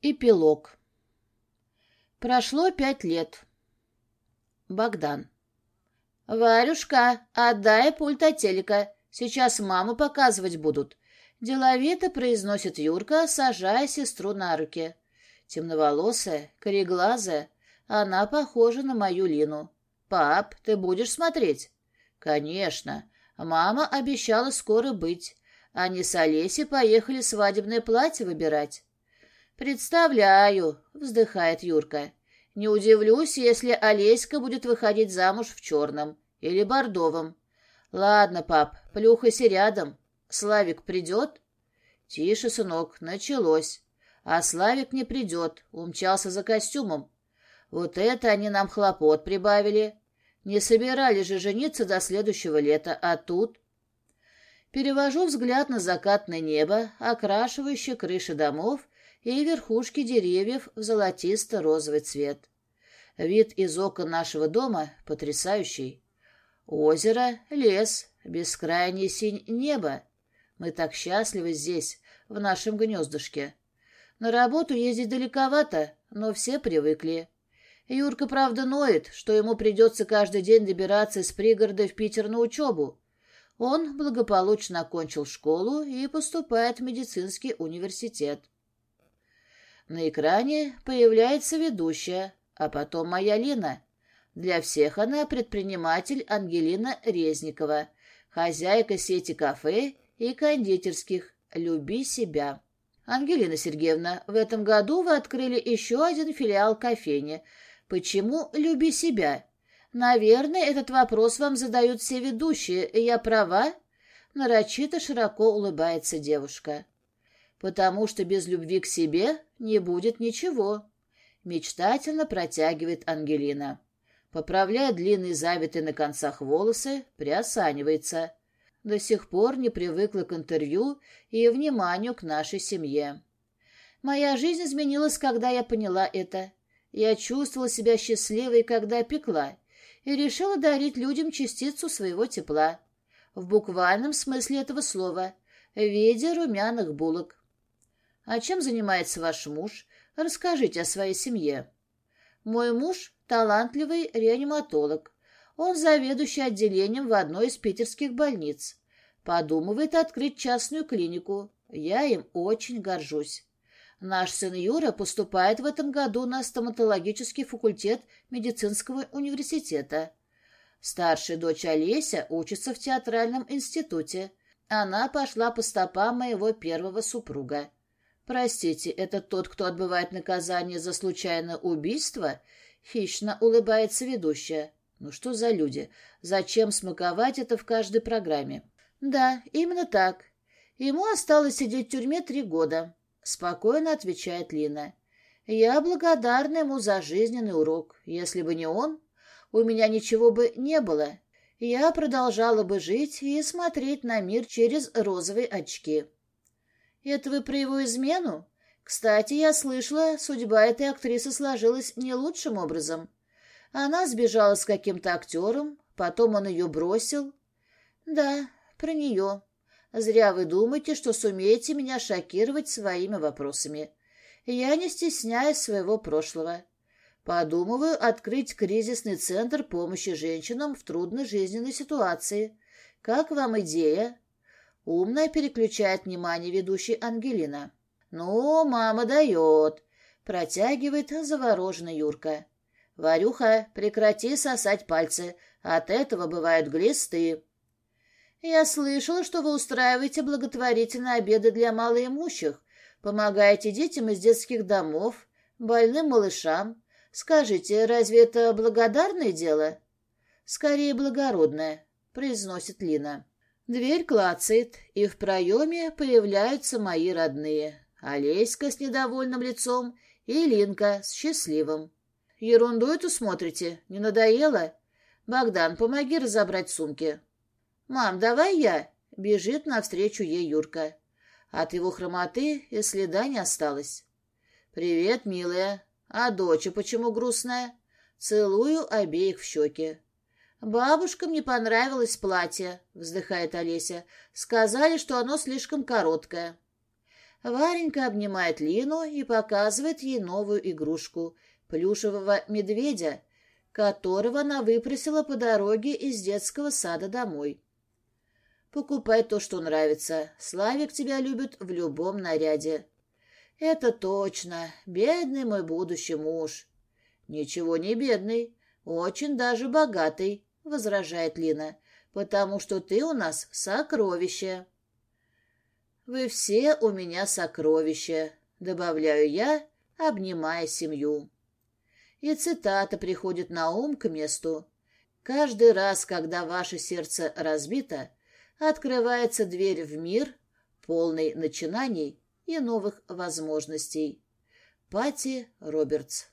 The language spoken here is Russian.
Эпилог. Прошло пять лет. Богдан. «Варюшка, отдай пульт от телека. Сейчас маму показывать будут». Деловито произносит Юрка, сажая сестру на руки. Темноволосая, кореглазая, она похожа на мою Лину. «Пап, ты будешь смотреть?» «Конечно. Мама обещала скоро быть. Они с Олесей поехали свадебное платье выбирать». «Представляю», — вздыхает Юрка. «Не удивлюсь, если Олеська будет выходить замуж в черном или бордовом. Ладно, пап, плюхайся рядом. Славик придет?» «Тише, сынок, началось. А Славик не придет, умчался за костюмом. Вот это они нам хлопот прибавили. Не собирались же жениться до следующего лета, а тут...» Перевожу взгляд на закатное небо, окрашивающее крыши домов и верхушки деревьев в золотисто-розовый цвет. Вид из окон нашего дома потрясающий. Озеро, лес, бескрайний синь небо. Мы так счастливы здесь, в нашем гнездышке. На работу ездить далековато, но все привыкли. Юрка, правда, ноет, что ему придется каждый день добираться из пригорода в Питер на учебу. Он благополучно окончил школу и поступает в медицинский университет. На экране появляется ведущая, а потом моя Лина. Для всех она предприниматель Ангелина Резникова, хозяйка сети кафе и кондитерских «Люби себя». Ангелина Сергеевна, в этом году вы открыли еще один филиал кофейни. Почему «Люби себя»? Наверное, этот вопрос вам задают все ведущие. Я права? Нарочито широко улыбается девушка потому что без любви к себе не будет ничего. Мечтательно протягивает Ангелина. Поправляя длинные завитые на концах волосы, приосанивается. До сих пор не привыкла к интервью и вниманию к нашей семье. Моя жизнь изменилась, когда я поняла это. Я чувствовала себя счастливой, когда пекла, и решила дарить людям частицу своего тепла. В буквальном смысле этого слова, в виде румяных булок. А чем занимается ваш муж? Расскажите о своей семье. Мой муж – талантливый реаниматолог. Он заведующий отделением в одной из питерских больниц. Подумывает открыть частную клинику. Я им очень горжусь. Наш сын Юра поступает в этом году на стоматологический факультет медицинского университета. Старшая дочь Олеся учится в театральном институте. Она пошла по стопам моего первого супруга. «Простите, это тот, кто отбывает наказание за случайное убийство?» Хищно улыбается ведущая. «Ну что за люди? Зачем смаковать это в каждой программе?» «Да, именно так. Ему осталось сидеть в тюрьме три года», — спокойно отвечает Лина. «Я благодарна ему за жизненный урок. Если бы не он, у меня ничего бы не было. Я продолжала бы жить и смотреть на мир через розовые очки». Это вы про его измену? Кстати, я слышала, судьба этой актрисы сложилась не лучшим образом. Она сбежала с каким-то актером, потом он ее бросил. Да, про нее. Зря вы думаете, что сумеете меня шокировать своими вопросами. Я не стесняюсь своего прошлого. Подумываю открыть кризисный центр помощи женщинам в трудной жизненной ситуации. Как вам идея? Умная переключает внимание ведущей Ангелина. «Ну, мама дает!» — протягивает завороженный Юрка. «Варюха, прекрати сосать пальцы. От этого бывают глисты». «Я слышала, что вы устраиваете благотворительные обеды для малоимущих, помогаете детям из детских домов, больным малышам. Скажите, разве это благодарное дело?» «Скорее благородное», — произносит Лина. Дверь клацает, и в проеме появляются мои родные. Олеська с недовольным лицом и Линка с счастливым. «Ерунду эту смотрите? Не надоело? Богдан, помоги разобрать сумки». «Мам, давай я!» — бежит навстречу ей Юрка. От его хромоты и следа не осталось. «Привет, милая. А доча почему грустная?» Целую обеих в щеки. «Бабушкам не понравилось платье», — вздыхает Олеся. «Сказали, что оно слишком короткое». Варенька обнимает Лину и показывает ей новую игрушку — плюшевого медведя, которого она выпросила по дороге из детского сада домой. Покупай то, что нравится. Славик тебя любит в любом наряде. Это точно. Бедный мой будущий муж. Ничего не бедный. Очень даже богатый, возражает Лина, потому что ты у нас сокровище. Вы все у меня сокровища, добавляю я, обнимая семью. И цитата приходит на ум к месту. Каждый раз, когда ваше сердце разбито, открывается дверь в мир, полный начинаний и новых возможностей. Пати Робертс